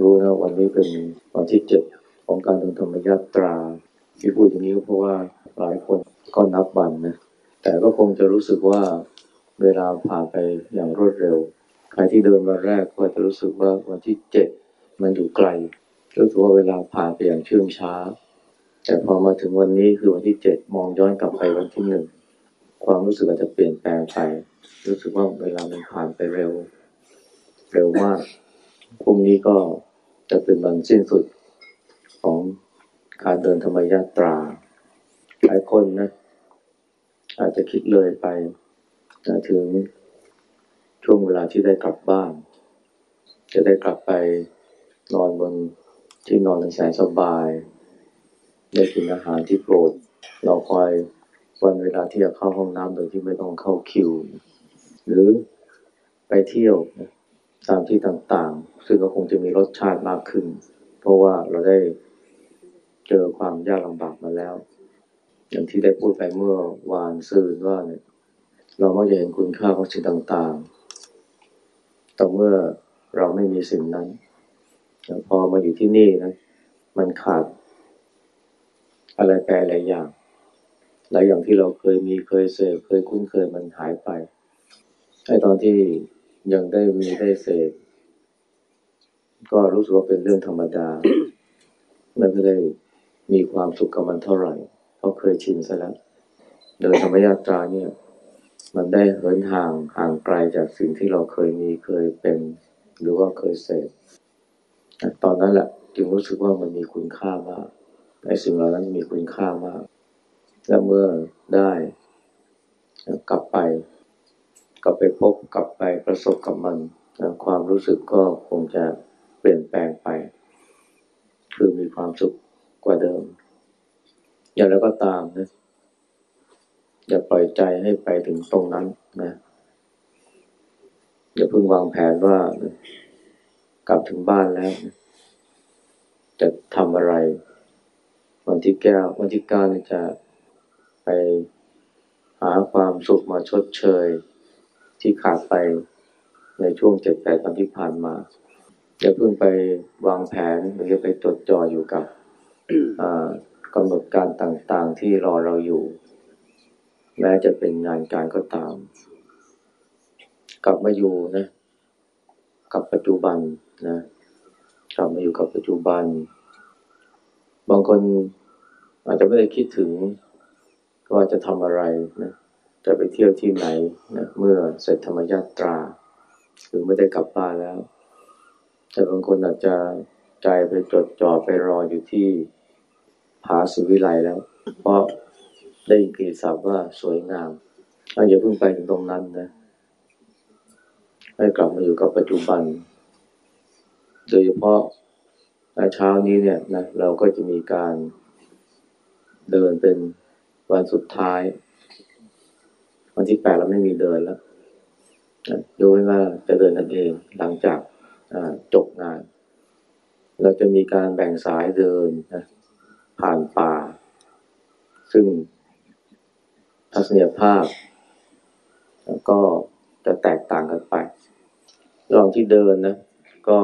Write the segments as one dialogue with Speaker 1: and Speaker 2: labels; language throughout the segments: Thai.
Speaker 1: รู้นะวันนี้เป็นวันที่เจ็ดของการเดินธรรมยาตราที่พูดอย่างนี้ก็เพราะว่าหลายคนก็นับวันนะแต่ก็คงจะรู้สึกว่าเวลาผ่านไปอย่างรวดเร็ว ใครที่เดินวันแรกก็จะรู้สึกว่าวันที่เจ็ดมันอยู่ไกลรู้สึกว่าเวลาผ่านไปอย่างเชื่องช้า แต่พอมาถึงวันนี้คือวันที่เจ็ดมองย้อนกลับไปวันที่หนึ่งความรู้สึกอาจจะเปลี่ยนแปลงไป รู้สึกว่าเวลามันผ่านไปเร็ว เร็วมากพรุ่งนี้ก็ จะเป็นวันสิ้นสุดของการเดินธรรมยาตรา หลายคนนะ อาจจะคิดเลยไปนะถึงช่วงเวลาที่ได้กลับบ้าน จะได้กลับไปนอนบนที่นอนในแสนสบาย ได้กินอาหารที่โปรด เราคอยวันเวลาที่จะเข้าห้องน้ำโดยที่ไม่ต้องเข้าคิว หรือไปเที่ยวนะ ตามที่ต่างๆ ซึ่งก็คงจะมีรสชาติมากขึ้น เพราะว่าเราได้เจอความยากลำบากมาแล้ว อย่างที่ได้พูดไปเมื่อวานซืนว่าเนี่ยเรามักจะเห็นคุณค่าของสิ่งต่างๆ แต่เมื่อเราไม่มีสิ่งนั้นพอมาอยู่ที่นี่นะ มันขาด อะไรแปลหลายอย่าง หลายอย่างที่เราเคยมีเคยเสพเคยคุ้นเคยมันหายไปไอ้ตอนที่ ยังได้มีได้เสพก็รู้สึกว่าเป็นเรื่องธรรมดาไม่ได้มีความสุขกับมันเท่าไหร่เพราะเคยชินซะแล้วเดินธรรมยาตราเนี่ย มันได้เหินห่างห่างไกลจากสิ่งที่เราเคยมีเคยเป็น หรือว่าเคยเสพตอนนั้นแหละจึงรู้สึกว่ามันมีคุณค่ามากไอ้สิ่งเหล่านั้นมีคุณค่ามาก และเมื่อได้กลับไป กลับไปพบกลับไปประสบกับมันความรู้สึกก็คงจะเปลี่ยนแปลงไป คือมีความสุขกว่าเดิม อย่างแล้วก็ตามนะอย่าปล่อยใจให้ไปถึงตรงนั้นนะอย่าเพิ่งวางแผนว่ากลับถึงบ้านแล้ว จะทำอะไร วันที่แก้ววันที่เก้าจะไปหาความสุขมาชดเชย ที่ขาดไปในช่วงเจ็ดแปดวันที่ผ่านมาอย่าเพิ่งไปวางแผนหรือจะไปจดจ่ออยู่กับกำหนดการต่างๆที่รอเราอยู่ แม้จะเป็นงานการก็ตาม กลับมาอยู่นะ กับปัจจุบันนะกลับมาอยู่กับปัจจุบัน บางคนอาจจะไม่ได้คิดถึงว่าจะทำอะไรนะ จะไปเที่ยวที่ไหนนะเมื่อเสร็จธรรมยาตราหรือไม่ได้กลับบ้านแล้ว แต่บางคนอาจจะใจไปจดจ่อไปรออยู่ที่ผาสุวิไลแล้ว เพราะได้ยินกีศัพท์ว่าสวยงามอย่าเพิ่งไปถึงตรงนั้นนะให้กลับมาอยู่กับปัจจุบัน โดยเฉพาะเช้านี้เนี่ยนะเราก็จะมีการเดินเป็นวันสุดท้าย วันที่แปดเราไม่มีเดินแล้วดูไว้ว่าจะเดินกันเองหลังจากจบงาน เราจะมีการแบ่งสายเดินนะผ่านป่า ซึ่งทัศนียภาพก็จะแตกต่างกันไประหว่างที่เดินนะ ก็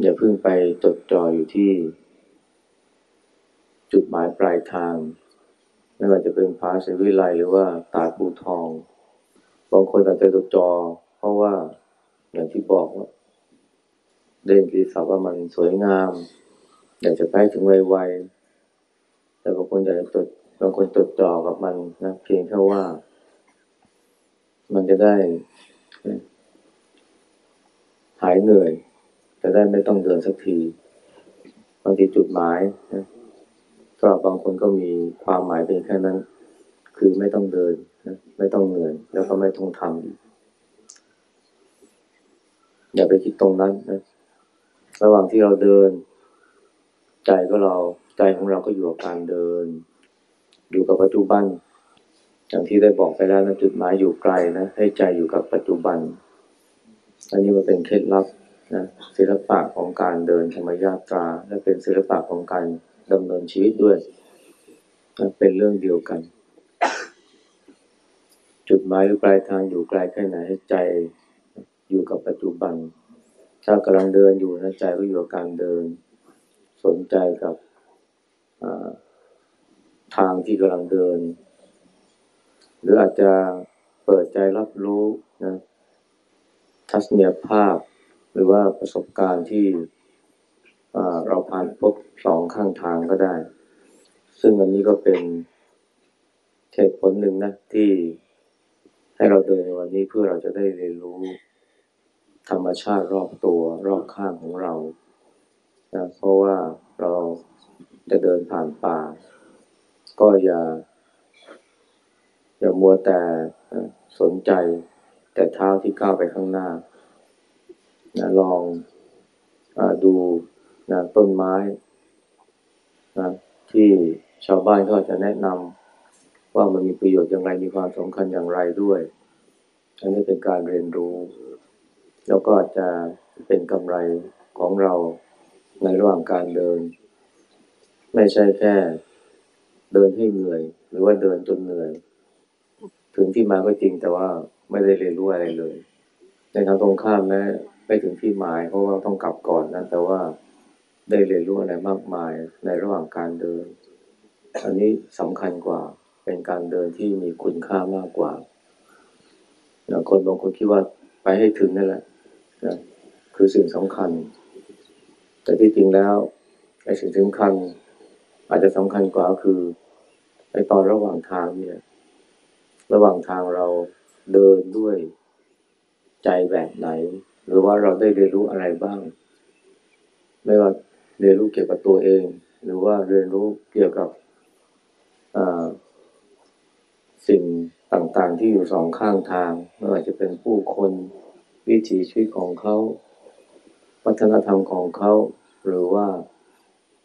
Speaker 1: อย่าเพิ่งไปจดจ่ออยู่ที่ จุดหมายปลายทาง ไม่ว่าจะเป็นพาสวิไลหรือว่าตาปูทอง บางคนอาจจะจอ เพราะว่าอย่างที่บอกว่าเด่นกีสาวว่ามันสวยงาม อยากจะไปถึงไวๆแต่บางคนอยากจะจดบางคนจดจ่อกับมันนะเพียงแค่ว่า มันจะได้ หายเหนื่อย จะได้ไม่ต้องเดินสักทีบางทีจุดหมายนะำหรับบางคนก็มีความหมายเป็นแค่นั้น คือไม่ต้องเดินนะไม่ต้องเหนื่อยแล้วก็ไม่ต้องทำอย่าไปคิดตรงนั้นนะระหว่างที่เราเดิน ใจก็เราใจของเราก็อยู่กับการเดิน อยู่กับปัจจุบัน อย่างที่ได้บอกไปแล้วนะจุดหมายอยู่ไกลนะให้ใจอยู่กับปัจจุบันอันนี้มันเป็นเคล็ดลับนะศิลปะของการเดินธรรมยาตรา และเป็นศิลปะของการ ดำเนินชีวิตด้วย เป็นเรื่องเดียวกัน จุดหมายหรือปลายทางอยู่ไกลแค่ไหนให้ใจอยู่กับปัจจุบัน ถ้ากำลังเดินอยู่นะใจก็อยู่กับการเดิน สนใจกับทางที่กำลังเดิน หรืออาจจะเปิดใจรับรู้นะทัศนียภาพ หรือว่าประสบการณ์ที่ เราผ่านพบสองข้างทางก็ได้ ซึ่งอันนี้ก็เป็นเหตุผลหนึ่งนะที่ให้เราเดินในวันนี้เพื่อเราจะได้เรียนรู้ธรรมชาติรอบตัวรอบข้างของเรานะเพราะว่าเราจะเดินผ่านป่า ก็อย่า อย่ามัวแต่สนใจแต่เท้าที่ก้าวไปข้างหน้านะลองอดู นะต้นไม้นะที่ชาวบ้านก็จะแนะนำว่ามันมีประโยชน์อย่างไรมีความสำคัญอย่างไรด้วย อันนี้เป็นการเรียนรู้ แล้วก็จะเป็นกำไรของเราในระหว่างการเดิน ไม่ใช่แค่เดินให้เหนื่อย หรือว่าเดินจนเหนื่อย ถึงที่มาก็จริงแต่ว่าไม่ได้เรียนรู้อะไรเลย ในทางตรงข้ามแม้ไม่ถึงที่หมายเพราะว่าต้องกลับก่อนนะแต่ว่า ได้เรียนรู้อะไรมากมายในระหว่างการเดิน อันนี้สำคัญกว่าเป็นการเดินที่มีคุณค่ามากกว่าคนบางคนคิดว่าไปให้ถึงนั่นแหละนะคือสิ่งสำคัญ แต่ที่จริงแล้วไอ้สิ่งสำคัญ อาจจะสำคัญกว่าคือไอ้ตอนระหว่างทางเนี่ย ระหว่างทางเราเดินด้วยใจแบบไหน หรือว่าเราได้เรียนรู้อะไรบ้าง ไม่ว่า เรียนรู้เกี่ยวกับตัวเอง หรือว่าเรียนรู้เกี่ยวกับสิ่งต่างๆ ที่อยู่สองข้างทางไม่ว่าจะเป็นผู้คนวิถีชีวิตของเขา วัฒนธรรมของเขา หรือว่า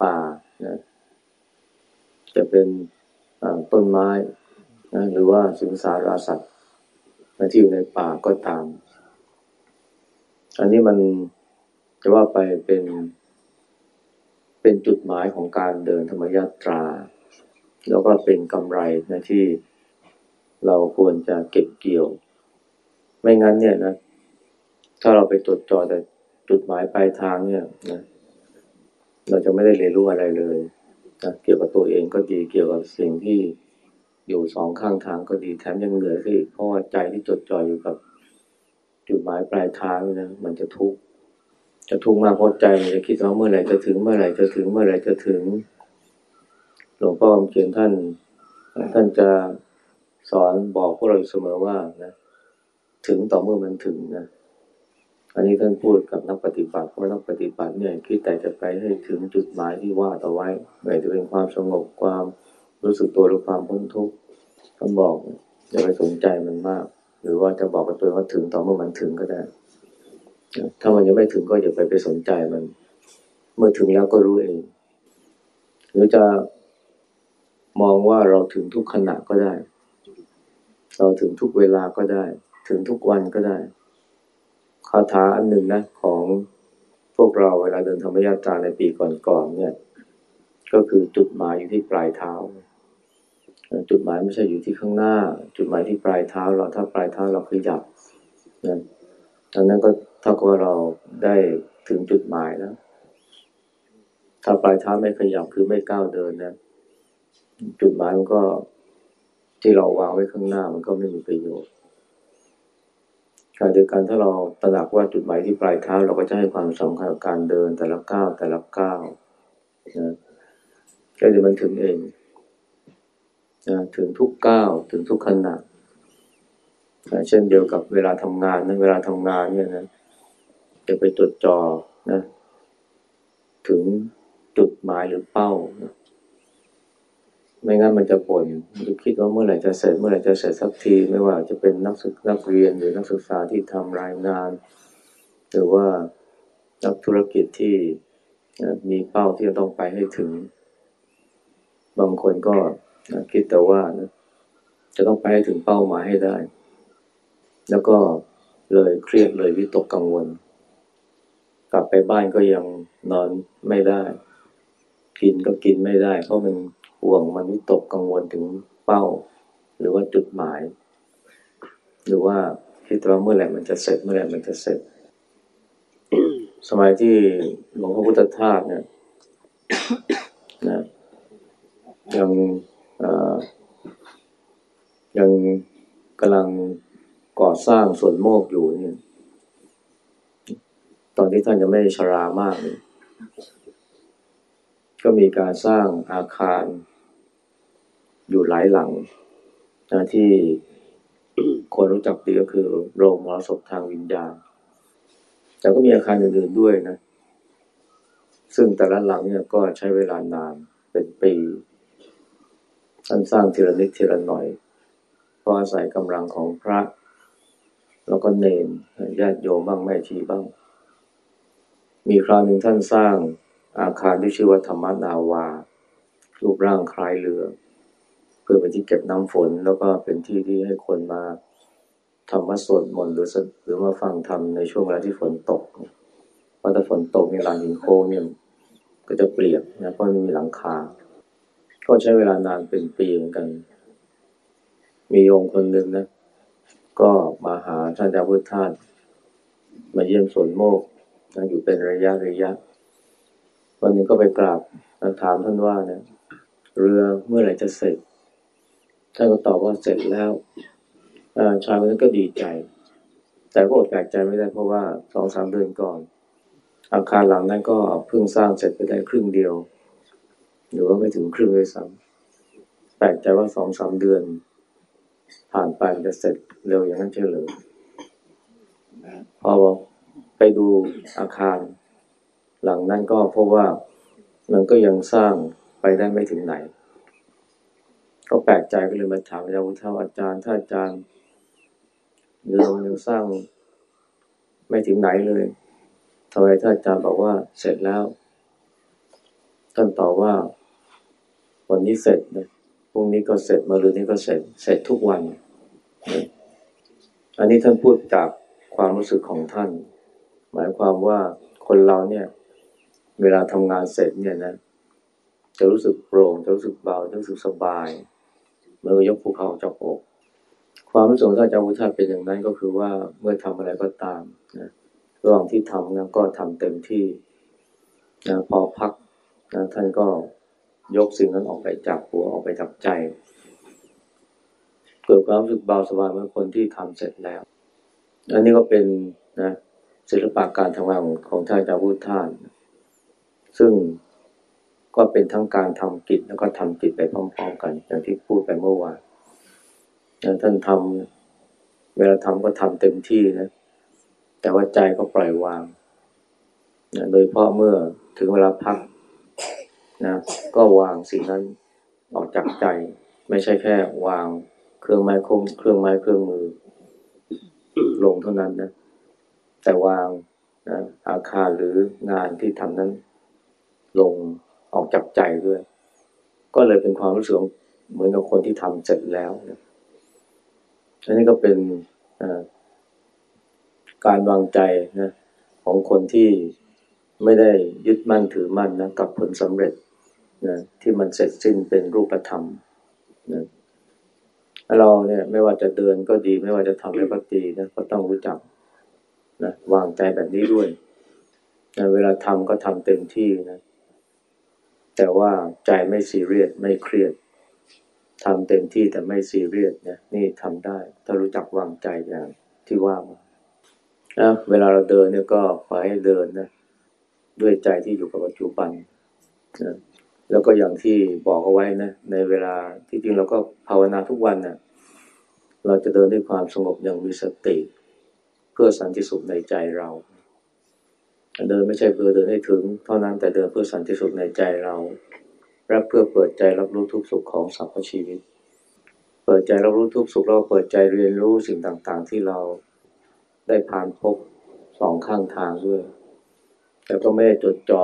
Speaker 1: ป่านะจะเป็นต้นไม้นะหรือว่าสิงสาราสัตว์ที่อยู่ในป่าก็ตาม อันนี้มันจะว่าไปเป็น เป็นจุดหมายของการเดินธรรมยาตรา แล้วก็เป็นกำไรนะที่เราควรจะเก็บเกี่ยว ไม่งั้นเนี่ยนะ ถ้าเราไปจดจ่อแต่จุดหมายปลายทางเนี่ยนะเราจะไม่ได้เรียนรู้อะไรเลยนะเกี่ยวกับตัวเองก็ดีเกี่ยวกับสิ่งที่อยู่สองข้างทางก็ดีแถมยังเหนื่อยอีกเพราะว่าใจที่จดจ่ออยู่กับ จุดหมายปลายทางนะมันจะทุกข์ จะทุกข์มากเพราะใจมันจะคิดว่าเมื่อไหร่จะถึงเมื่อไหร่จะถึงเมื่อไหร่จะถึง หลวงพ่อเขียนท่าน ท่านจะสอนบอกพวกเราเสมอว่านะถึงต่อเมื่อมันถึงนะอันนี้ท่านพูดกับนักปฏิบัติเพราะนักปฏิบัติเนี่ยคิดแต่จะไปให้ถึงจุดหมายที่ว่าต่อไว้ไม่จะเป็นความสงบความรู้สึกตัวหรือความพ้นทุกข์ท่านบอกอย่าไปสนใจมันมาก หรือว่าจะบอกกับตัวว่าถึงต่อเมื่อมันถึงก็ได้ ถ้ามันยังไม่ถึงก็อย่าไปไปสนใจมัน เมื่อถึงแล้วก็รู้เอง หรือจะมองว่าเราถึงทุกขณะก็ได้ เราถึงทุกเวลาก็ได้ ถึงทุกวันก็ได้คาถาอันหนึ่งนะของพวกเราเวลาเดินธรรมยาตราในปีก่อนๆเนี่ย ก็คือจุดหมายอยู่ที่ปลายเท้า จุดหมายไม่ใช่อยู่ที่ข้างหน้า จุดหมายที่ปลายเท้าเราถ้าปลายเท้าเราขยับนะอันนั้นก็ เท่ากับเราได้ถึงจุดหมายแล้ว ถ้าปลายเท้าไม่ขยับคือไม่ก้าวเดินนะ จุดหมายมันก็ที่เราวางไว้ข้างหน้ามันก็ไม่มีประโยชน์การเดียวกันถ้าเราตระหนักว่าจุดหมายที่ปลายเท้าเราก็จะให้ความสำคัญกับการเดินแต่ละก้าวแต่ละก้าวนะก็จะมันถึงเองนะถึงทุกก้าวถึงทุกขณะนะเช่นเดียวกับเวลาทำงานนะเวลาทำงานเนี่ยนะ จะไปจดจ่อนะถึงจุดหมายหรือเป้านะไม่งั้นมันจะบ่นจะคิดว่าเมื่อไหร่จะเสร็จเมื่อไหร่จะเสร็จสักที ไม่ว่าจะเป็นนักศึกนักเรียนหรือนักศึกษาที่ทำรายงาน หรือว่านักธุรกิจที่มีเป้าที่จะต้องไปให้ถึง บางคนก็คิดแต่ว่านะจะต้องไปให้ถึงเป้าหมายให้ได้ แล้วก็เลยเครียดเลยวิตกกังวล กลับไปบ้านก็ยังนอนไม่ได้ กินก็กินไม่ได้ เพราะมันห่วงมันวิตกกังวลถึงเป้า หรือว่าจุดหมาย หรือว่าคิดว่าเมื่อไหร่มันจะเสร็จเมื่อไหร่มันจะเสร็จ สมัยที่หลวงพ่อพุทธทาสเนี่ยนะยังเอ่อยังกำลังก่อสร้างสวนโมกอยู่เนี่ย ตอนที่ท่านยังไม่ชรามาก ก็มีการสร้างอาคาร อยู่หลายหลังนะที่คนรู้จักดีก็คือโรงมรสพทางวิญญาณ แต่ก็มีอาคารอื่นๆด้วยนะ ซึ่งแต่ละหลังเนี่ยก็ใช้เวลานานเป็นปีท่านสร้างทีละนิดทีละหน่อย เพราะอาศัยกำลังของพระ แล้วก็เนนญาติโยมบ้างแม่ชีบ้าง มีคราวหนึ่งท่านสร้างอาคารที่ชื่อว่าธรรมนาวา รูปร่างคล้ายเรือ เพื่อเป็นที่เก็บน้ำฝน แล้วก็เป็นที่ที่ให้คนมาทำวัดสวดมนต์หรือสหรือมาฟังธรรมในช่วงเวลาที่ฝนตกเพราะถ้าฝนตกเนี่ยลานหินโค้งเนี่ยก็จะเปียกนะเพราะไม่มีหลังคา ก็ใช้เวลานานเป็นปีเหมือนกัน มีโยมคนหนึ่งนะ ก็มาหาท่านเจ้าพุทธทาสมาเยี่ยมสวนโมก อยู่เป็นระยะระยะ วันหนึงก็ไปกราบถามท่านว่าเนี่ยเรือเมื่อไหร่จะเสร็จท่านก็ตอบว่าเสร็จแล้วชายคนนั้นก็ดีใจ แต่ก็อดแปลกใจไม่ได้เพราะว่าสองสามเดือนก่อน อาคารหลังนั้นก็เพิ่งสร้างเสร็จไปได้ครึ่งเดียว หรือว่าไม่ถึงครึ่งเลยซ้ำแปลกใจว่าสองสามเดือน ผ่านไปจะเสร็จเร็วอย่างนั้นเชื่อเลยพอ ไปดูอาคาร หลังนั้นก็เพบว่ามันก็ยังสร้างไปได้ไม่ถึงไหน ก็แปลกใจก็เลยมาถามอาจารย์วุฒิอาจารย์ถ้าอาจารย์เรือมันยังสร้างไม่ถึงไหนเลยทำไมถ้าอาจารย์บอกว่าเสร็จแล้ว ท่านตอบว่า วันนี้เสร็จนะพรุ่งนี้ก็เสร็จมะรืนนี้ก็เสร็จ เสร็จทุกวัน อันนี้ท่านพูดจากความรู้สึกของท่าน หมายความว่าคนเราเนี่ย เวลาทำงานเสร็จเนี่ยนะจะรู้สึกโปร่งจะรู้สึกเบาจะรู้สึกสบายเมื่อยกภูเขาจากอก ความรู้สึกของท่านอาจารย์วุฒิเป็นอย่างนั้นก็คือว่าเมื่อทำอะไรก็ตามนะระหว่างที่ทำนะก็ทำเต็มที่นะพอพักนะท่านก็ยกสิ่งนั้นออกไปจากหัวออกไปจากใจเกิดความรู้สึกเบาสบายเมื่อคนที่ทำเสร็จแล้ว อันนี้ก็เป็นนะ ศิลปะการทำงานของท่านอาจารย์วุฒิท่าน ซึ่งก็เป็นทั้งการทำกิจแล้วก็ทำจิตไปพร้อม ๆ กัน อย่างที่พูดไปเมื่อวานท่านทำเวลาทำก็ทำเต็มที่นะ แต่ว่าใจก็ปล่อยวางนะโดยเฉพาะเมื่อถึงเวลาพักนะก็วางสิ่งนั้นออกจากใจ ไม่ใช่แค่วางเครื่องไม้คมเครื่องไม้เครื่องมือลงเท่านั้นนะ แต่วางนะอาคารหรืองานที่ทำนั้นลงออกจากใจด้วย ก็เลยเป็นความรู้สึกเหมือนกับคนที่ทำเสร็จแล้วนะอันนี้ก็เป็นการวางใจนะของคนที่ไม่ได้ยึดมั่นถือมั่นนะกับผลสำเร็จนะที่มันเสร็จสิ้นเป็นรูปธรรมนะเราเนี่ยไม่ว่าจะเดินก็ดี ไม่ว่าจะทำอะไรก็ดีนะก็ต้องรู้จัก นะวางใจแบบนี้ด้วยนะเวลาทำก็ทำเต็มที่นะแต่ว่าใจไม่ซีเรียสไม่เครียดทำเต็มที่แต่ไม่ซีเรียสเนี่ยนี่ทำได้ ถ้ารู้จักวางใจอย่างที่ว่ามานะเวลาเราเดินเนี่ยก็ขอให้เดินนะด้วยใจที่อยู่กับปัจจุบันนะแล้วก็อย่างที่บอกเอาไว้นะในเวลาที่จริงเราก็ภาวนาทุกวันนะ่ะเราจะเดินด้วยความสงบอย่างมีสติเพื่อสันติสุขในใจเราเดินไม่ใช่เพื่อเดินให้ถึง เท่านั้นแต่เดินเพื่อสันติสุขในใจเราและเพื่อเปิดใจรับรู้ทุกสุขของสรรพชีวิต เปิดใจรับรู้ทุกสุขเราเปิดใจเรียนรู้สิ่งต่างๆ ที่เราได้ผ่านพบสองข้างทางด้วย แต่ก็ไม่ได้จดจอ่อ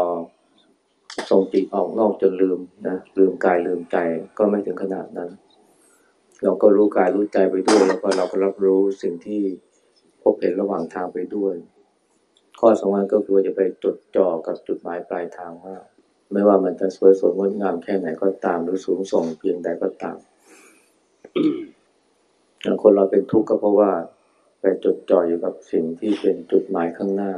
Speaker 1: ส่งจิตออกนอกจนลืมนะลืมกายลืมใจก็ไม่ถึงขนาดนั้น เราก็รู้กายรู้ใจไปด้วยแล้วก็เราก็รับรู้สิ่งที่ พบเห็นระหว่างทางไปด้วย ข้อสำคัญก็คือจะไปจดจ่อกับจุดหมายปลายทางว่าไม่ว่ามันจะสวยสดงดงามแค่ไหนก็ตามหรือสูงส่งเพียงใดก็ตามคนเราเป็นทุกข์ก็เพราะว่า ไปจดจ่ออยู่กับสิ่งที่เป็นจุดหมายข้างหน้า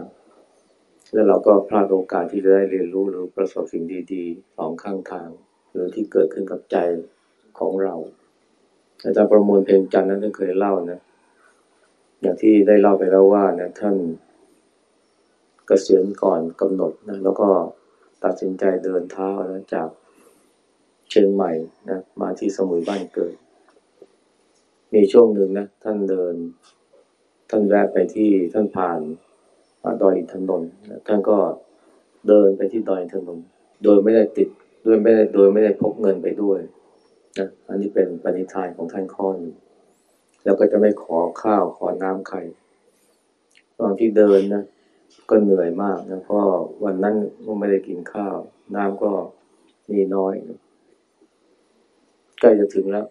Speaker 1: แล้วเราก็พลาดโอกาสที่จะได้เรียนรู้หรือประสบสิ่งดีๆสองข้างทาง หรือที่เกิดขึ้นกับใจของเราอาจารย์ประมวลเพลงจันทร์นั้นท่านเคยเล่านะ อย่างที่ได้เล่าไปแล้วว่านะท่านเกษียณก่อนกำหนดนะแล้วก็ตัดสินใจเดินเท้านะจากเชียงใหม่นะมาที่สมุยบ้านเกิด มีช่วงหนึ่งนะท่านเดิน ท่านแวะไปที่ท่านผ่านดอยอินทนนท์ท่านก็เดินไปที่ดอยอินทนนท์โดยไม่ได้ติดด้วยไม่ได้โดยไม่ได้พกเงินไปด้วยนะอันนี้เป็นปณิธานของท่านข้อหนึ่ง แล้วก็จะไม่ขอข้าวขอน้ำใคร ตอนที่เดินนะก็เหนื่อยมากนะเพราะวันนั้นก็ไม่ได้กินข้าว น้ำก็มีน้อยนะใกล้จะถึงแล้ว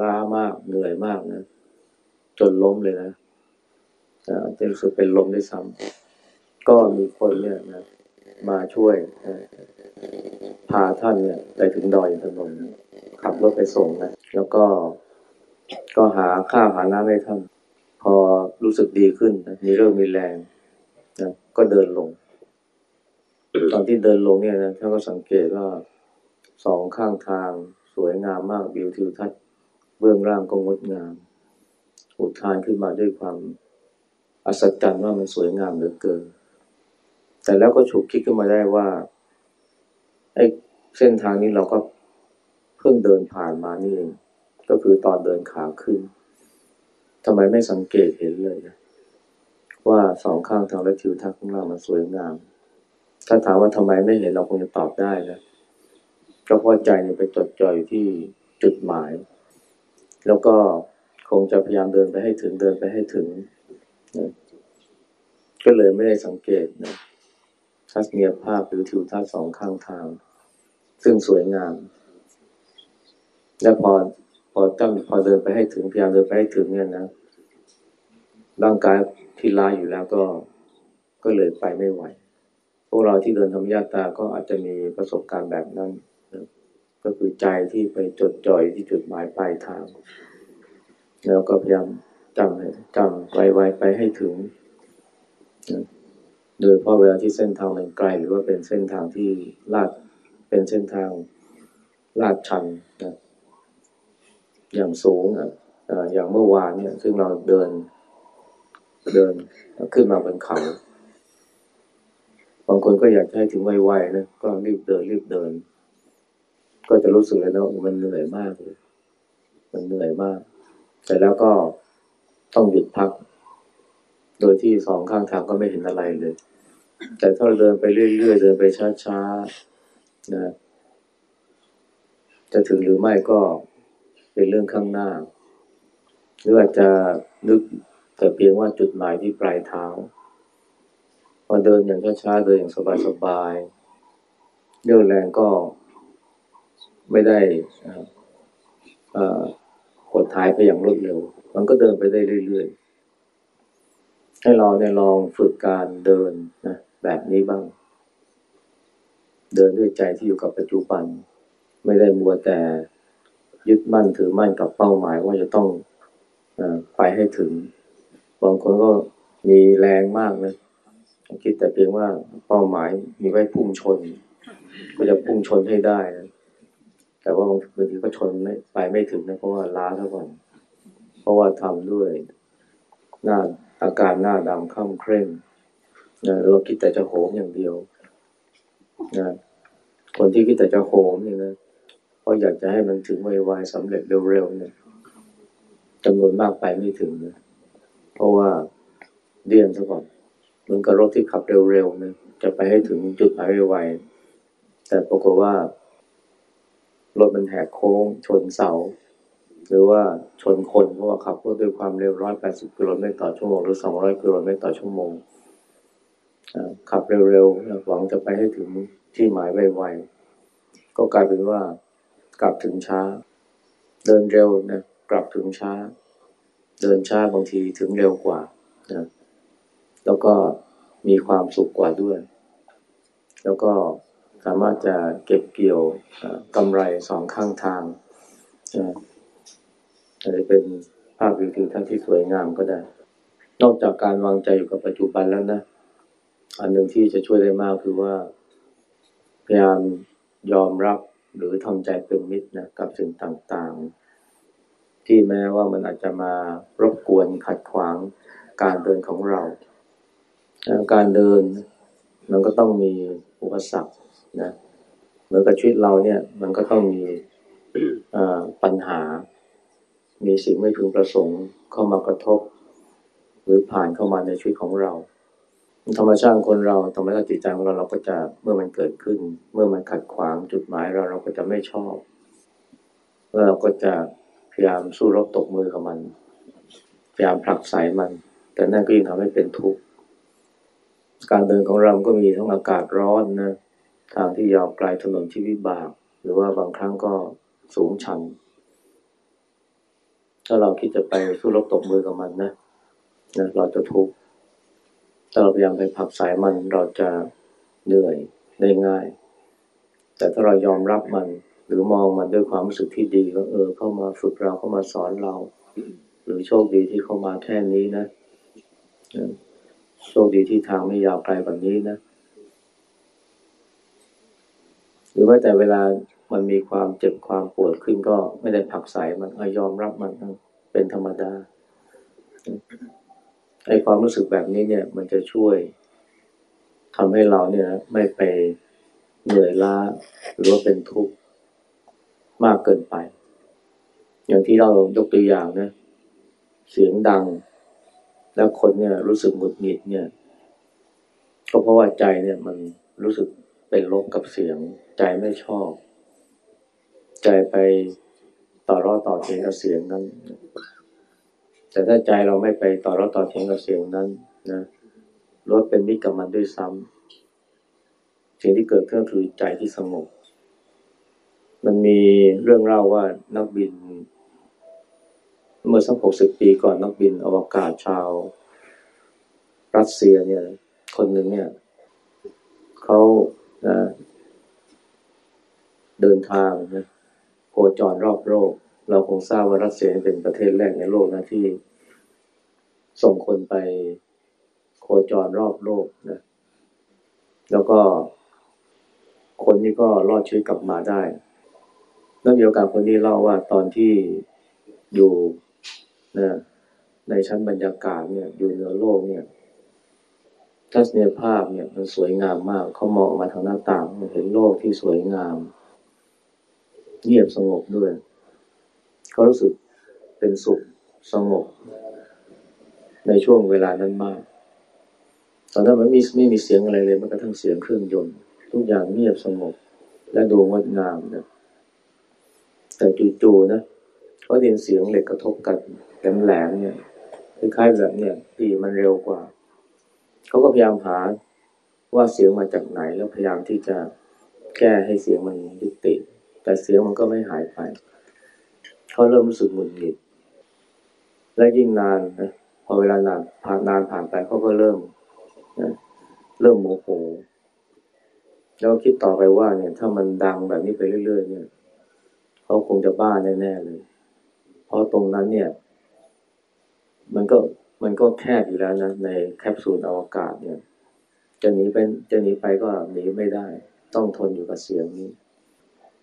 Speaker 1: ล้ามากเหนื่อยมากนะ จนล้มเลยนะนะจะรู้สึกเป็นลมได้วยซ้ำก็มีคนเนี่ยนะมาช่วยนะพาท่านเนี่ยไปถึงดอยอินทนนท์ขับรถไปส่งนะ แล้วก็ ก็หาข้าวหาน้ำให้ท่านพอรู้สึกดีขึ้นนะมีเริ่มมีแรงนะก็เดินลง ตอนที่เดินลงเนี่ยนะท่านก็สังเกตว่าสองข้างทางสวยงามมากวิวทิวทัศน์เบื้องล่างก็งดงามอุทานขึ้นมาด้วยความอัศจรรย์ว่ามันสวยงามเหลือเกิน แต่แล้วก็ฉุกคิดขึ้นมาได้ว่าไอ้เส้นทางนี้เราก็เพิ่งเดินผ่านมานี่เอง ก็คือตอนเดินขาขึ้นทำไมไม่สังเกตเห็นเลยนะว่าสองข้างทางและทิวทัศน์ข้างล่างมันสวยงาม ถ้าถามว่าทำไมไม่เห็นเราคงจะตอบได้นะก็เพราะใจเนี่ยไปจดจ่ออยู่ที่จุดหมาย แล้วก็คงจะพยายามเดินไปให้ถึงเดินไปให้ถึงนะก็เลยไม่ได้สังเกตนะทัศนียภาพหรือทิวทัศน์สองข้างทาง ซึ่งสวยงาม และพอ อตั้งพอเดินไปให้ถึงพยายามเดินไปให้ถึงเนี่ยนะร่างกายที่ล้าอยู่แล้วก็ก็เลยไปไม่ไหว พวกเราที่เดินธรรมยาตาก็อาจจะมีประสบการณ์แบบนั้นนะก็คือใจที่ไปจดจ่อยที่จุดหมายปลายทาง แล้วก็พยายามจำจำไวๆไปให้ถึงนะโดยเฉพาะเวลาที่เส้นทางมันไกลหรือว่าเป็นเส้นทางที่ลาดเป็นเส้นทางลาดชันนะ อย่างสูงอะอย่างเมื่อวานเนี่ย ซึ่งเราเดิน เดินขึ้นมาบนเขา บางคนก็อยากให้ถึงไวๆนะ ก็รีบเดินรีบเดิน ก็จะรู้สึกเลยนะว่ามันเหนื่อยมากเลย มันเหนื่อยมาก แต่แล้วก็ต้องหยุดพัก โดยที่สองข้างทางก็ไม่เห็นอะไรเลย แต่ถ้าเราเดินไปเรื่อยๆ เดินไปช้าๆ นะ จะถึงหรือไม่ก็ เป็นเรื่องข้างหน้า หรืออาจจะนึกแต่เพียงว่าจุดหมายที่ปลายเท้า พอเดินอย่างช้าๆเดินอย่างสบายๆเรี่ยวแรงก็ไม่ได้หดท้ายไปอย่างรวดเร็ว มันก็เดินไปได้เรื่อยๆ ให้เราเนี่ยลองฝึกการเดินนะแบบนี้บ้าง เดินด้วยใจที่อยู่กับปัจจุบัน ไม่ได้มัวแต่ ยึดมั่นถือมั่นกับเป้าหมายว่าจะต้องอไปให้ถึง บางคนก็มีแรงมากนะคิดแต่เพียงว่าเป้าหมายมีไว้พุ่งชน ก็จะพุ่งชนให้ได้นะแต่ว่าบางทีก็ชนไม่ไปไม่ถึงนะเพราะว่าล้าเท่าก่อนเพราะว่าทำด้วยหน้าอาการหน้าดำข้ามเคร่งนะหรือว่าคิดแต่จะโหมอย่างเดียวนะคนที่คิดแต่จะโหมเนี่ยนะ ราะอยากจะให้มันถึงไวๆสำเร็จเร็วๆเนี่ยจำนวนมากไปไม่ถึงนะเพราะว่าเดียงซะก่อนมือนกับรถที่ขับเร็วๆนะจะไปให้ถึงจุดหมายไวๆแต่ปรากฏว่ารถมันแหกโค้ง ชนเสา หรือว่าชนคนเพราะว่าขับรถด้วยความเร็วร้อยแปดสิบกิโลเมตรต่อชั่วโมงหรือสองร้อยกิโลเมตรต่อชั่วโมงขับเร็วๆหวังจะไปให้ถึงที่หมายไวๆก็กลายเป็นว่า กลับถึงช้า เดินเร็วนะกลับถึงช้า เดินช้าบางทีถึงเร็วกว่านะแล้วก็มีความสุขกว่าด้วย แล้วก็สามารถจะเก็บเกี่ยวกำไรสองข้างทางนะอาจจะเป็นภาพวิวทิวทัศน์ที่สวยงามก็ได้ นอกจากการวางใจอยู่กับปัจจุบันแล้วนะ อันหนึ่งที่จะช่วยได้มากคือว่า พยายามยอมรับ หรือทำใจเป็นมิตรนะกับสิ่งต่างๆ ที่แม้ว่ามันอาจจะมารบกวนขัดขวางการเดินของเรา การเดินมันก็ต้องมีอุปสรรคนะเหมือนกับชีวิตเราเนี่ยมันก็ต้องมีปัญหา มีสิ่งไม่พึงประสงค์เข้ามากระทบ หรือผ่านเข้ามาในชีวิตของเรา ธรรมชาติคนเราธรรมชาติจิตใจของเราเราก็จะเมื่อมันเกิดขึ้น เมื่อมันขัดขวางจุดหมายเราเราก็จะไม่ชอบแล้วเราก็จะพยายามสู้รบตกมือกับมันพยายามผลักไสมัน แต่นั่นก็ยิ่งทำให้เป็นทุกข์การเดินของเราก็มีทั้งอากาศร้อนนะทางที่ยาวไกลถนนที่วิบาก หรือว่าบางครั้งก็สูงชัน ถ้าเราคิดจะไปสู้รบตกมือกับมันนะนะเราจะทุกข์ ถ้าเราพยายามไปผักสายมันเราจะเหนื่อยได้ง่าย แต่ถ้าเรายอมรับมัน หรือมองมันด้วยความรู้สึกที่ดีก็เออ เข้ามาฝึกเราเข้ามาสอนเรา หรือโชคดีที่เข้ามาแค่นี้นะโชคดีที่ทางไม่ยาวไกลแบบนี้นะ หรือว่าแต่เวลามันมีความเจ็บความปวดขึ้นก็ไม่ได้ผักใสมันอยอมรับมันเป็นธรรมดา ไอ้ความรู้สึกแบบนี้เนี่ย มันจะช่วยทำให้เราเนี่ยไม่ไปเหนื่อยล้าหรือว่าเป็นทุกข์มากเกินไป อย่างที่เรายกตัวอย่างนะ เสียงดัง แล้วคนเนี่ยรู้สึกหงุดหงิดเนี่ยก็เพราะว่าใจเนี่ยมันรู้สึกเป็นลบกับเสียง ใจไม่ชอบ ใจไปต่อรอต่อเถียงกับเสียงนั้น แต่ถ้าใจเราไม่ไปต่อรอต่อเถียงกับเสียงนั้นนะลดเป็นมิตรกับมันด้วยซ้ำสิ่งที่เกิดขึ้นคือใจที่สงบ มันมีเรื่องเล่าว่านักบิน เมื่อสักหกสิบปีก่อนนักบินอวกาศชาว รัสเซียเนี่ย คนหนึ่งเนี่ยเขาเดินทางนะโคจรรอบโลก เราคงทราบว่ารัสเซียเป็นประเทศแรกในโลกนะที่ส่งคนไปโคจรรอบโลกนะ แล้วก็คนนี้ก็รอดชีวิตกลับมาได้ แล้วมีโอกาสคนนี้เล่าว่าตอนที่อยู่นะในชั้นบรรยากาศเนี่ยอยู่เหนือโลกเนี่ยทัศนียภาพเนี่ยมันสวยงามมาก เขามองออกมาทางหน้าต่างเห็นโลกที่สวยงาม เงียบสงบด้วย เขารู้สึกเป็นสุขสงบ ในช่วงเวลานั้นมากตอนนั้นมันมีไม่มีเสียงอะไรเลยมันกระทั่งเสียงเครื่องยนต์ ทุกอย่างเงียบสงบ และดูงดงามนะแต่จู่ๆนะก็ได้ยินเสียงเหล็กกระทบกันแหลมๆเนี่ยคล้ายๆแบบเนี่ยที่มันเร็วกว่า เขาก็พยายามหาว่าเสียงมาจากไหนแล้วพยายามที่จะแก้ให้เสียงมันยุติ แต่เสียงมันก็ไม่หายไป เขาเริ่มรู้สึกหงุดหงิด และยิ่งนานนะพอเวลานานผ่านนานผ่านไปเขาก็เริ่มนะเริ่มโมโหแล้วคิดต่อไปว่าเนี่ย ถ้ามันดังแบบนี้ไปเรื่อย ๆ เนี่ยเขาคงจะบ้าแน่ๆเลย เพราะตรงนั้นเนี่ย มันก็มันก็แคบอยู่แล้วนะในแคปซูลอวกาศเนี่ย จะหนีไปจะหนีไปก็หนีไม่ได้ ต้องทนอยู่กับเสียงนี้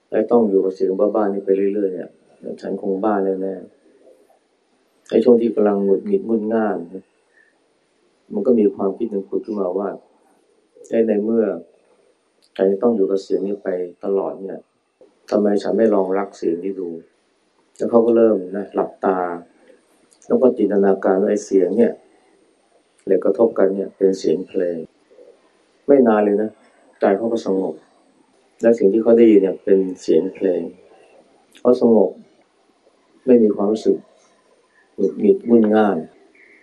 Speaker 1: และต้องอยู่กับเสียงบ้าๆนี้ไปเรื่อยๆเนี่ย ฉันคงบ้าแน่ๆในช่วงที่กำลังหงุดหงิดงุนง่านมันก็มีความคิดหนึ่งผุดขึ้นมาว่าในเมื่อฉันต้องอยู่กับเสียงนี้ไปตลอดเนี่ยทำไมฉันไม่ลองรักเสียงนี้ดู แล้วเขาก็เริ่มนะหลับตา แล้วก็จินตนาการว่าไอ้เสียงเนี่ยเหล็กกระทบกันเนี่ยเป็นเสียงเพลง ไม่นานเลยนะใจเขาก็สงบ และสิ่งที่เขาได้ยินเนี่ยเป็นเสียงเพลงเขาสงบ ไม่มีความรู้สึกหงุดหงิดงุ่นง่าย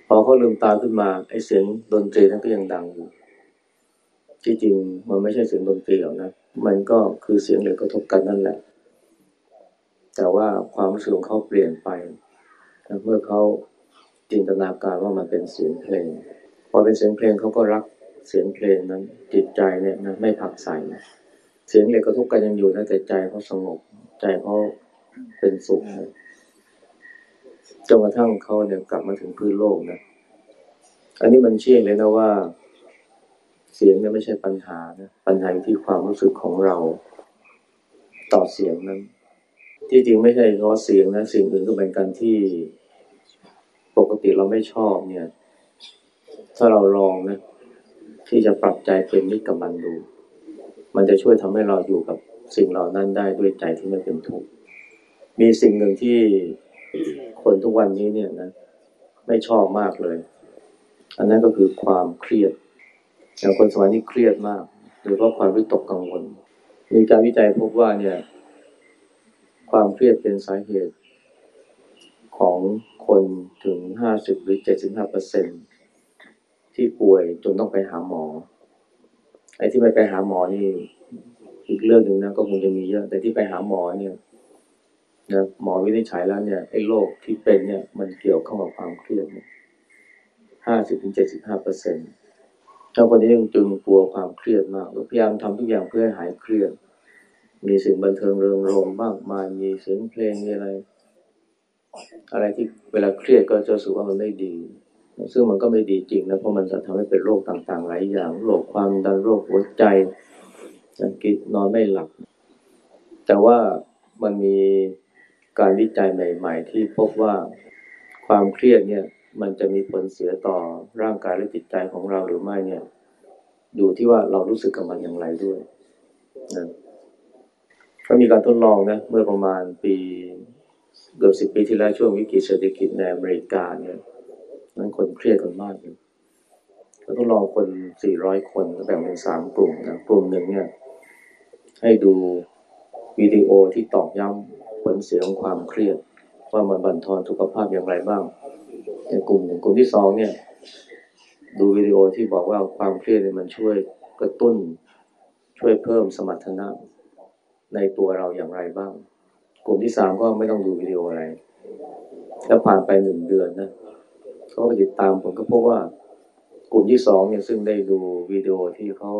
Speaker 1: พอเขาลืมตาขึ้นมาไอ้เสียงดนตรีนั้นก็ยังดังอยู่ที่จริงมันไม่ใช่เสียงดนตรีหรอกนะ มันก็คือเสียงเหล็กกระทบกันนั่นแหละ แต่ว่าความรู้สึกของเขาเปลี่ยนไป เมื่อเขาจินตนาการว่ามันเป็นเสียงเพลง พอเป็นเสียงเพลงเขาก็รักเสียงเพลงนั้นจิตใจเนี่ยนะไม่ผักใสนะเสียงเหล็กกระทบกันยังอยู่นะแต่ใจเขาสงบใจเขาเป็นสุขนะ จนกระทั่งเขาเนี่ยกลับมาถึงพื้นโลกนะ อันนี้มันเชื่อเลยนะว่า เสียงเนี่ยไม่ใช่ปัญหานะ ปัญหาที่ความรู้สึกของเรา ต่อเสียงนั้น ที่จริงไม่ใช่เพราะเสียงนะ สิ่งอื่นก็เป็นการที่ปกติเราไม่ชอบเนี่ย ถ้าเราลองนะ ที่จะปรับใจเป็นมิตรกับมันดู มันจะช่วยทำให้เราอยู่กับสิ่งเหล่านั้นได้ด้วยใจที่ไม่เป็นทุกข์ มีสิ่งหนึ่งที่ คนทุกวันนี้เนี่ยนะไม่ชอบมากเลย อันนั้นก็คือความเครียดอย่างคนสมัยนี้เครียดมากหรือว่าความวิตกกังวล มีการวิจัยพบว่าเนี่ย ความเครียดเป็นสาเหตุของคนถึงห้าสิบหรือเจ็ดสิบห้าเปอร์เซ็นที่ป่วยจนต้องไปหาหมอ ไอ้ที่ไม่ไปหาหมอนี่ อีกเรื่องหนึ่งนะก็คงจะมีเยอะ แต่ที่ไปหาหมอเนี่ย นะหมอวินิจฉัยแล้วเนี่ยไอ้โรคที่เป็นเนี่ยมันเกี่ยวข้องกับความเครียดห้าสิบถึงเจ็ดสิบห้าเปอร์เซ็นต์เจ้าคนนี้ยังจึงกลัวความเครียดมากพยายามทำทุกอย่างเพื่อให้หายเครียด มีสิ่งบันเทิงเริงรมมากมาย มีเสียงเพลงอะไร อะไรที่เวลาเครียดก็จะรู้สึกว่ามันไม่ดี ซึ่งมันก็ไม่ดีจริงนะเพราะมันจะทำให้เป็นโรคต่างๆหลายอย่าง โรคความดันโรคหัวใจกินนอนไม่หลับ แต่ว่ามันมี การวิจัยใหม่ ๆ ที่พบว่าความเครียดเนี่ยมันจะมีผลเสียต่อร่างกายและจิตใจของเราหรือไม่เนี่ยอยู่ที่ว่าเรารู้สึกกับมันอย่างไรด้วยนะก็มีการทดลองนะเมื่อประมาณปีเกือบสิบปีที่แล้วช่วงวิกฤตเศรษฐกิจในอเมริกาเนี่ยนั้นคนเครียดกันมากเลยเขาทดลองคนสี่ร้อยคนแบ่งเป็นสามกลุ่มนะกลุ่มหนึ่งเนี่ยให้ดูวิดีโอที่ตอกย้ำ ผลเสียของความเครียด ว่ามันบั่นทอนสุขภาพอย่างไรบ้างในกลุ่มหนึ่งกลุ่มที่สองเนี่ย ดูวิดีโอที่บอกว่าความเครียดเนี่ยมันช่วยกระตุ้น ช่วยเพิ่มสมรรถนะในตัวเราอย่างไรบ้าง กลุ่มที่สามก็ไม่ต้องดูวิดีโออะไร แล้วผ่านไปหนึ่งเดือนนะเขาไปติดตามผมก็พบว่ากลุ่มที่สองเนี่ยซึ่งได้ดูวิดีโอที่เขา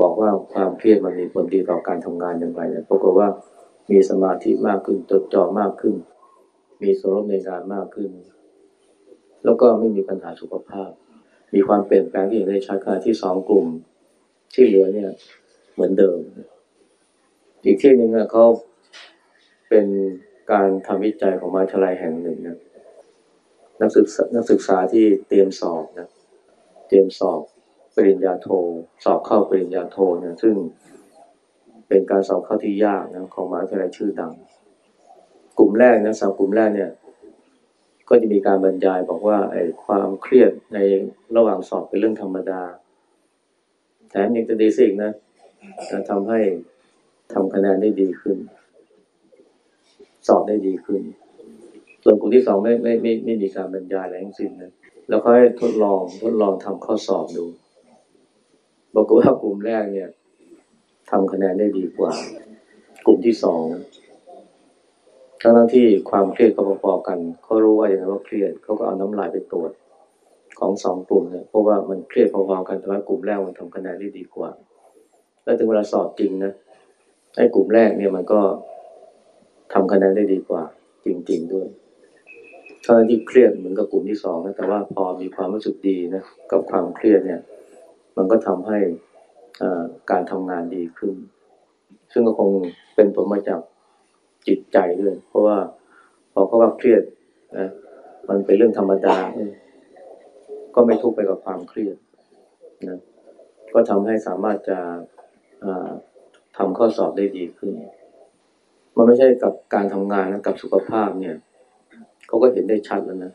Speaker 1: บอกว่าความเครียดมันมีผลดีต่อการทำงานอย่างไรเนี่ยปรากฏว่า มีสมาธิมากขึ้นจดจ่อมากขึ้น มีสรบในงานมากขึ้น แล้วก็ไม่มีปัญหาสุขภาพ มีความเปลี่ยนแปลงที่เห็นได้ชัดขณะที่สองกลุ่ม ที่เหลือเนี่ย เหมือนเดิม อีกที่หนึ่งอะเขาเป็นการทำวิจัยของมหาวิทยาลัยแห่งหนึ่งนะนักศึกษานักศึกษาที่เตรียมสอบนะ เตรียมสอบปริญญาโท สอบเข้าปริญญาโทเนี่ยซึ่ง เป็นการสอบเข้าที่ยากนะของมหาวิทยาลัยชื่อดัง กลุ่มแรกนะสาวกลุ่มแรกเนี่ย ก็จะมีการบรรยายบอกว่าไอ้ความเครียดในระหว่างสอบเป็นเรื่องธรรมดา แถมยังจะดีสิกนะจะทำให้ทำคะแนนได้ดีขึ้น สอบได้ดีขึ้น ส่วนกลุ่มที่สองไม่ไม่ไม่ไม่มีการบรรยายอะไรทั้งสิ้นนะแล้วเขาให้ทดลองทดลองทำข้อสอบดูบอกว่ากลุ่มแรกเนี่ย ทำคะแนนได้ดีกว่า กลุ่มที่สองทั้งที่ความเครียดก็พอๆกันเขารู้ว่าอย่างไรว่าเครียดเขาก็เอาน้ำลายไปตรวจของสองกลุ่มเนี่ยเพราะว่ามันเครียดพอๆกันแต่ว่ากลุ่มแรกมันทำคะแนนได้ดีกว่า แล้วถึงเวลาสอบจริงนะไอ้กลุ่มแรกเนี่ยมันก็ทำคะแนนได้ดีกว่า จริง ๆด้วยทั้งที่เครียดเหมือนกับกลุ่มที่สองนะแต่ว่าพอมีความรู้สึกดีนะกับความเครียดเนี่ย มันก็ทำให้ การทำงานดีขึ้น ซึ่งก็คงเป็นผลมาจากจิตใจด้วย เพราะว่าพอเขาว่าเครียดนะมันเป็นเรื่องธรรมดา ก็ไม่ทุกข์ไปกับความเครียดนะก็ทำให้สามารถจะทำข้อสอบได้ดีขึ้น มันไม่ใช่กับการทำงานนะกับสุขภาพเนี่ยเขาก็เห็นได้ชัดแล้วนะ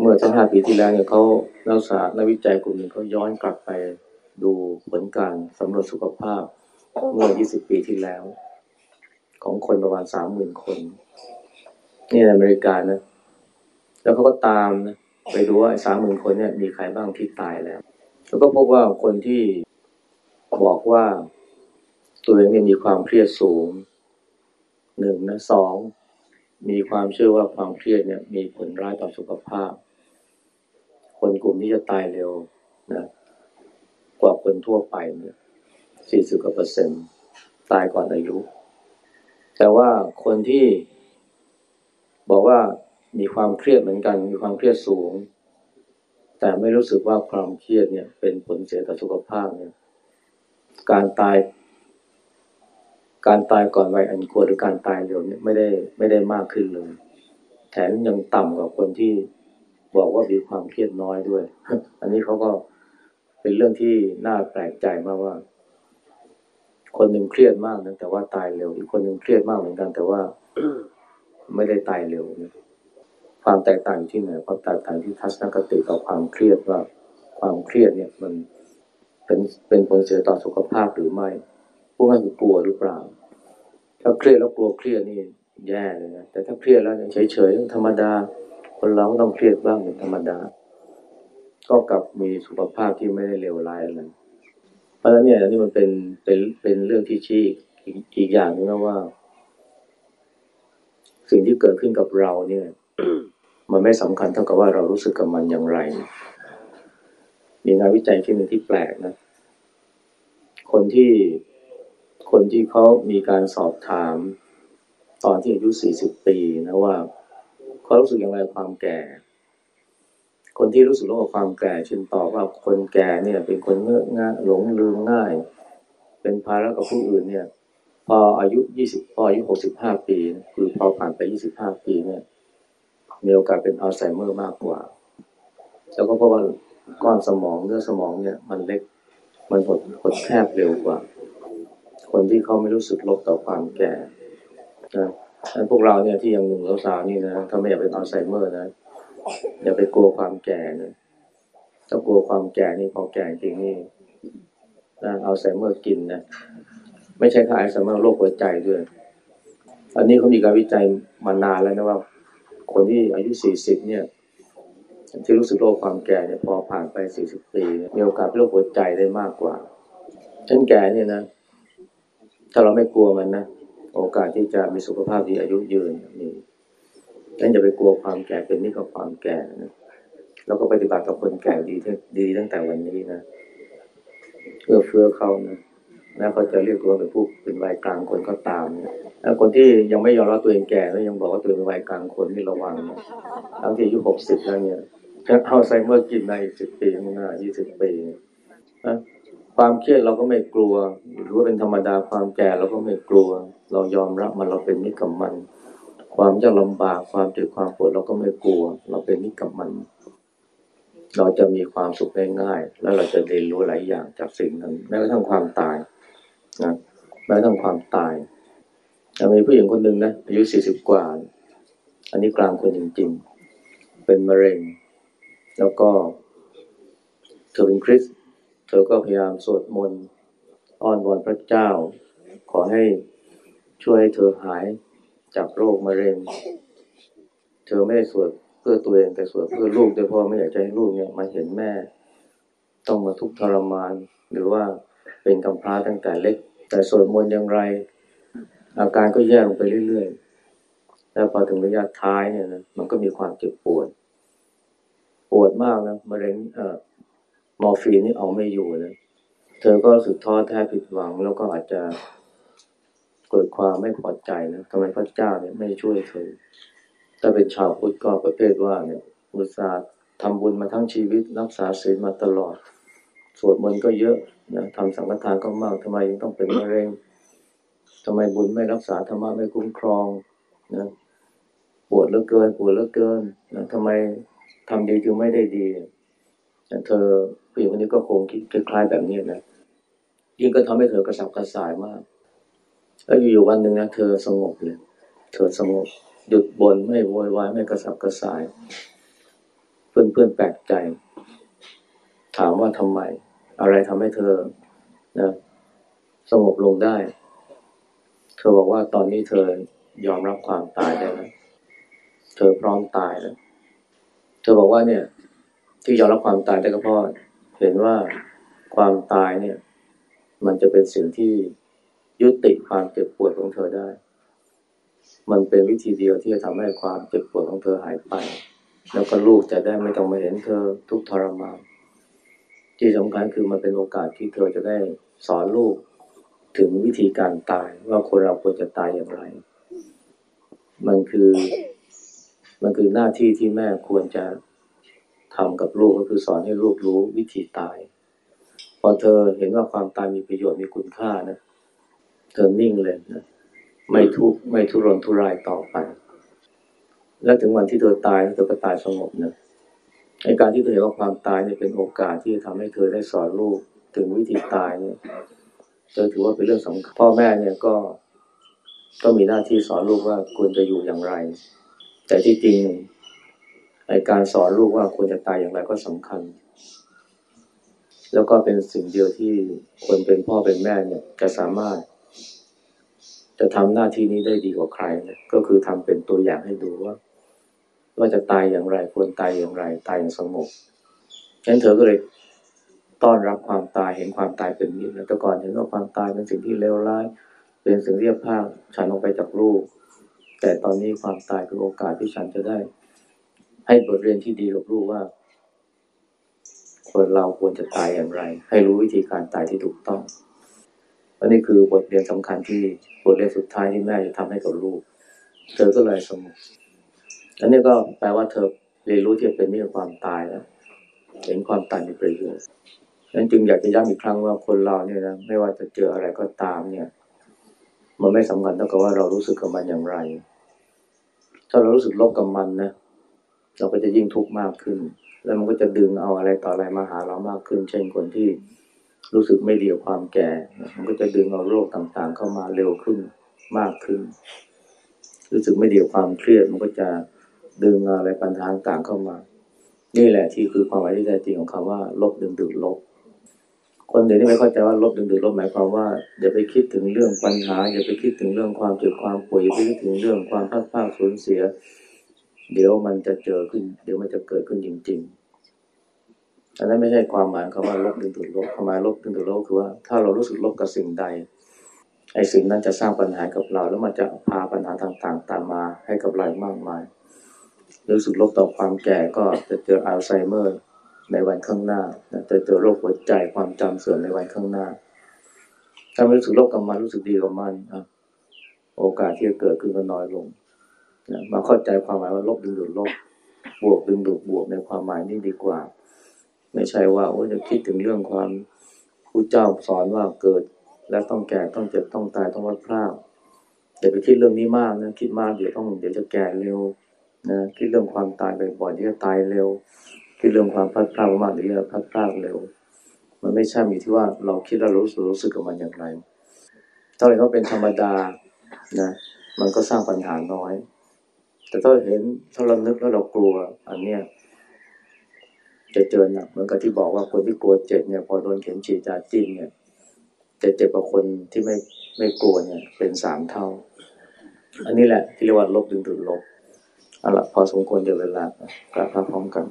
Speaker 1: เมื่อสักห้าปีที่แล้วเนี่ยเขานักศึกษานักวิจัยกลุ่มหนึ่งเขาย้อนกลับไป ดูผลการสำรวจสุขภาพเมื่อ 20 ปีที่แล้ว ของคนประมาณ 30,000 คน นี่ในอเมริกานะ แล้วเขาก็ตามนะไปดูว่าสามหมื่นคนเนี่ยมีใครบ้างที่ตายแล้ว แล้วก็พบว่าคนที่บอกว่าตัวเองมีความเครียดสูงหนึ่งนะสองมีความเชื่อว่าความเครียดเนี่ยมีผลร้ายต่อสุขภาพ คนกลุ่มนี้จะตายเร็วนะ กว่าคนทั่วไปเนี่ยสี่สิบกว่าเปอร์เซ็นต์ตายก่อนอายุ แต่ว่าคนที่บอกว่ามีความเครียดเหมือนกัน มีความเครียดสูง แต่ไม่รู้สึกว่าความเครียดเนี่ย เป็นผลเสียต่อสุขภาพเนี่ย การตาย การตายก่อนวัยอันควรหรือการตายเร็วเนี่ยไม่ได้ไม่ได้มากขึ้นเลยแถมยังต่ำกว่าคนที่บอกว่ามีความเครียดน้อยด้วย อันนี้เขาก็ เป็นเรื่องที่น่าแปลกใจมากว่า คนหนึ่งเครียดมากนะแต่ว่าตายเร็ว อีกคนหนึ่งเครียดมากเหมือนกัน แต่ว่าไม่ได้ตายเร็วนะความแตกต่างที่ไหนความแตกต่างที่ทัศนคติต่อความเครียดว่า ความเครียดเนี่ยมันเป็นเป็นผลเสียต่อสุขภาพหรือไม่พวกนั้นคือกลัวหรือเปล่า ถ้าเครียดแล้วกลัวเครียดนี่แย่เลยนะแต่ถ้าเครียดแล้วเนี่ยเฉยๆธรรมดา คนเราต้องเครียดบ้างเป็นธรรมดา ก็กลับมีสุขภาพที่ไม่ได้เลวร้ายอะไรเพราะฉะนั้นเนี่ยอันนี้มันเป็นเป็นเป็นเรื่องที่ชี้อีกอย่างนึงนะว่า สิ่งที่เกิดขึ้นกับเราเนี่ยมันไม่สำคัญเท่ากับว่าเรารู้สึกกับมันอย่างไร มีงานวิจัยที่หนึ่งที่แปลกนะ คนที่คนที่เขามีการสอบถาม ตอนที่อายุสี่สิบปีนะว่าเขารู้สึกอย่างไรความแก่ คนที่รู้สึกว่าความแก่เช่นตอบว่าคนแก่เนี่ย เป็นคนเงอะง่าหลงลืมง่าย เป็นภาระกับผู้อื่นเนี่ย พออายุยี่สิบพออายุหกสิบห้าปี คือพอผ่านไปยี่สิบห้าปีเนี่ยมีโอกาสเป็นอัลไซเมอร์มากกว่า แล้วก็เพราะว่าก้อนสมองเนื้อสมองเนี่ย มันเล็กมันหดหดแคบเร็วกว่า คนที่เขาไม่รู้สึกลบต่อความแก่นะพวกเราเนี่ยที่ยังหนุ่มสาวๆนี่นะถ้าไม่อยากเป็นอัลไซเมอร์นะ อย่าไปกลัวความแก่นะถ้ากลัวความแก่นี่พอแก่จริงนี่นะอัลไซเมอร์กินนะไม่ใช่แค่อัลไซเมอร์โรคหัวใจด้วย อันนี้เขามีการวิจัยมานานแล้วนะว่า คนที่อายุสี่สิบเนี่ยที่รู้สึกโรคความแก่เนี่ยพอผ่านไปสี่สิบปีมีโอกาสเป็นโรคหัวใจได้มากกว่าฉันแก่เนี่ยนะ ถ้าเราไม่กลัวมันนะ โอกาสที่จะมีสุขภาพดีอายุยืนมี งั้นอย่าไปกลัวความแก่เป็นนี่กับความแก่นะแล้วก็ปฏิบัติต่อคนแก่ดีดีตั้งแต่วันนี้นะเพื่อเฟื้อเขานะแล้วเขาจะเรียกตัวเป็นผู้เป็นวัยกลางคนก็ตามนะแล้วคนที่ยังไม่ยอมรับตัวเองแก่แล้วยังบอกว่าตัวเองเป็นวัยกลางคนนี่ระวังนะทั้งที่อายุหกสิบแล้วเนี่ยถ้าเอาไซเมอร์กินในอีกสิบปีข้างหน้ายี่สิบปีนะความเครียดเราก็ไม่กลัวหรือว่าเป็นธรรมดาความแก่เราก็ไม่กลัว เรายอมรับมันเราเป็นมิตรกับมัน ความยากลำบากความเจ็บความปวดเราก็ไม่กลัว เราเป็นมิตรกับมัน เราจะมีความสุขได้ง่ายแล้วเราจะเรียนรู้หลายอย่างจากสิ่งนั้นแม้กระทั่งความตายนะแม้กระทั่งความตายจะมีผู้หญิงคนหนึ่งนะอายุสี่สิบกว่า อันนี้กลางคนจริงๆ เป็นมะเร็ง แล้วก็ เธอเป็นคริสเธอก็พยายามสวดมนต์อ้อนวอนพระเจ้า ขอให้ช่วยให้เธอหาย จากโรคมะเร็ง เธอไม่ได้สวดเพื่อตัวเองแต่สวดเพื่อลูกด้วยเพราะไม่อยากจะให้ลูกเนี่ยมาเห็นแม่ ต้องมาทุกข์ทรมาน หรือว่าเป็นกำพร้าตั้งแต่เล็ก แต่สวดมนต์อย่างไร อาการก็แย่ลงไปเรื่อยๆ แล้วพอถึงระยะท้ายเนี่ยนะมันก็มีความเจ็บปวด ปวดมากนะมะเร็งเอ่อมอร์ฟีนนี่เอาไม่อยู่นะเธอก็รู้สึกท้อแท้ผิดหวังแล้วก็อาจจะ เกิดความไม่พอใจนะทำไมพระเจ้าเนี่ยไม่ช่วยเธอถ้าเป็นชาวพุทธก็ประเภทว่าเนี่ยอุตส่าห์ทำบุญมาทั้งชีวิต รักษาศีลมาตลอด สวดมนต์ก็เยอะนะทำสังฆทานก็มากทำไมยังต้องเป็นมะเร็งทำไมบุญไม่รักษาธรรมะไม่คุ้มครองนะปวดเหลือเกินปวดเหลือเกินนะทำไมทำดีจึงไม่ได้ดีเธอผู้หญิงคนนี้ก็คงคิดคล้ายๆแบบนี้นะยิ่งก็ทำให้เธอกระสับกระส่ายมาก แล้วอยู่ๆวันหนึ่งนะเธอสงบเลย เธอสงบหยุดบนไม่โวยวายไม่กระสับกระส่าย เพื่อนๆแปลกใจ ถามว่าทำไม อะไรทำให้เธอนะสงบลงได้ เธอบอกว่าตอนนี้เธอยอมรับความตายได้แล้วเธอพร้อมตายแล้ว เธอบอกว่าเนี่ย ที่ยอมรับความตายได้ก็เพราะเห็นว่าความตายเนี่ย มันจะเป็นสิ่งที่ ยุติความเจ็บปวดของเธอได้ มันเป็นวิธีเดียวที่จะทำให้ความเจ็บปวดของเธอหายไป แล้วก็ลูกจะได้ไม่ต้องมาเห็นเธอทุกทรมาน ที่สำคัญคือมันเป็นโอกาสที่เธอจะได้สอนลูกถึงวิธีการตายว่าคนเราควรจะตายอย่างไร มันคือ มันคือหน้าที่ที่แม่ควรจะทำกับลูกก็คือสอนให้ลูกรู้วิธีตาย พอเธอเห็นว่าความตายมีประโยชน์มีคุณค่านะเเธอนิ่งเลยนะไม่ทุกข์ไม่ทุรนทุรายต่อไป และถึงวันที่เธอตายเธอก็ตายสงบนะในการที่เธอเห็นว่าความตายเนี่ยเป็นโอกาสที่จะทำให้เธอได้สอนลูกถึงวิธีตายเนี่ยเธอถือว่าเป็นเรื่องสำคัญพ่อแม่เนี่ยก็ก็มีหน้าที่สอนลูกว่าควรจะอยู่อย่างไร แต่ที่จริงในการสอนลูกว่าควรจะตายอย่างไรก็สำคัญ แล้วก็เป็นสิ่งเดียวที่คนเป็นพ่อเป็นแม่เนี่ยจะสามารถ จะทำหน้าที่นี้ได้ดีกว่าใครนะก็คือทำเป็นตัวอย่างให้ดูว่า ว่าจะตายอย่างไรควรตายอย่างไร ตายอย่างสงบฉะนั้นเธอก็เลยต้อนรับความตายเห็นความตายเป็นมิตรแล้วแต่ก่อนเห็นว่าความตายเป็นสิ่งที่เลวร้าย เป็นสิ่งเรียบภาคฉันออกไปจากลูก แต่ตอนนี้ความตายคือโอกาสที่ฉันจะได้ ให้บทเรียนที่ดีกับลูกว่า คนเราควรจะตายอย่างไร ให้รู้วิธีการตายที่ถูกต้อง อันนี้คือบทเรียนสำคัญที่บทเรียนสุดท้ายที่แม่จะทำให้กับลูก เธอก็เลยสมอันนี้ก็แปลว่าเธอเรียนรู้ที่จะเป็นมิตรกับความตายแล้วเห็นความตายมีประโยชน์ฉะนั้นจึงอยากจะย้ำอีกครั้งว่าคนเราเนี่ยนะไม่ว่าจะเจออะไรก็ตามเนี่ย มันไม่สำคัญเท่ากับว่าเรารู้สึกกับมันอย่างไร ถ้าเรารู้สึกลบกับมันนะเราก็จะยิ่งทุกข์มากขึ้น แล้วมันก็จะดึงเอาอะไรต่ออะไรมาหาเรามากขึ้น เช่นคนที่ รู้สึกไม่ดีกับความแก่ มันก็จะดึงเอาโรคต่างๆ เข้ามาเร็วขึ้นมากขึ้น รู้สึกไม่ดีกับความเครียด มันก็จะดึงอะไรปัญหาต่างๆเข้ามา นี่แหละที่คือความหมายที่แท้จริงของคำว่า ลบดึงดูดลบ คนเดี๋ยวนี้ไม่เข้าใจว่าลบดึงดูดลบหมายความว่าอย่าไปคิดถึงเรื่องปัญหาอย่าไปคิดถึงเรื่องความเจ็บความป่วยอย่าไปคิดถึงเรื่องความพลาดพลาดสูญเสีย เดี๋ยวมันจะเจอขึ้น เดี๋ยวมันจะเกิดขึ้นจริง ๆ อันนั้นไม่ใช่ความหมายคำว่าลบดึงดูดลบความหมายลบดึงดูดลบคือว่าถ้าเรารู้สึกลบกับสิ่งใด ไอ้สิ่งนั้นจะสร้างปัญหากับเรา แล้วมันจะพาปัญหาต่างๆ ตามมาให้กับเรามากมาย รู้สึกลบต่อความแก่ก็จะเจออัลไซเมอร์ในวันข้างหน้าจะเจอโรคหัวใจความจำเสื่อมในวันข้างหน้า ถ้าไม่รู้สึกลบกับมันรู้สึกดีกับมันโอกาสที่จะเกิดขึ้นก็น้อยลงมาเข้าใจความหมายว่าลบดึงดูดลบบวกดึงดูดบวกในความหมายนี้ดีกว่า ไม่ใช่ว่าโอ้จะคิดถึงเรื่องความผู้เจ้าสอนว่าเกิด และต้องแก่ต้องเจ็บต้องตายต้องวัดพลาดอย่าไปคิดเรื่องนี้มากนะคิดมากเดี๋ยวต้องเดี๋ยวจะแก่เร็วนะคิดเรื่องความตายบ่อยๆเดี๋ยวจะตายเร็ว คิดเรื่องความพลาดพลาดมากเดี๋ยวจะพลาดพลาดเร็ว มันไม่ใช่มีที่ว่าเราคิดแล้วรู้สึกรู้สึกกับมันอย่างไรถ้าเราเป็นธรรมดานะมันก็สร้างปัญหาน้อย แต่ถ้าเห็นถ้าเรานึกแล้วเรากลัวอันเนี้ย จะเจอหนักเหมือนกับที่บอกว่าคนที่กลัวเจ็บเนี่ย พอโดนเข็มฉีดยาจิ้มเนี่ยจะเจ็บกว่าคนที่ไม่ไม่กลัวเนี่ย เป็นสามเท่า อันนี้แหละที่เรียกว่าลบดึงดูดลบเอาละพอสมควรเดี๋ยวเวลากลับมาพร้อมกัน